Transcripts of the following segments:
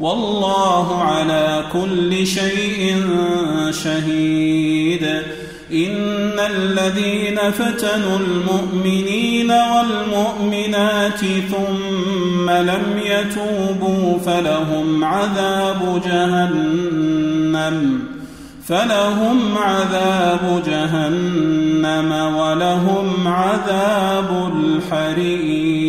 والله على كل شيء شهيد. إن الذين فتنوا المؤمنين والمؤمنات ثم لم يتوبوا فلهم عذاب جهنم فلهم عذاب جهنم ولهم عذاب الحريق.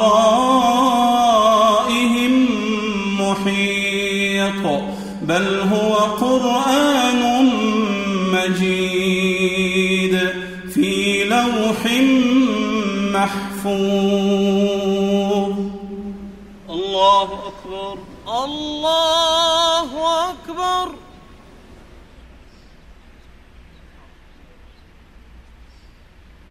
مجيد في لوح محفوظ. الله أكبر. الله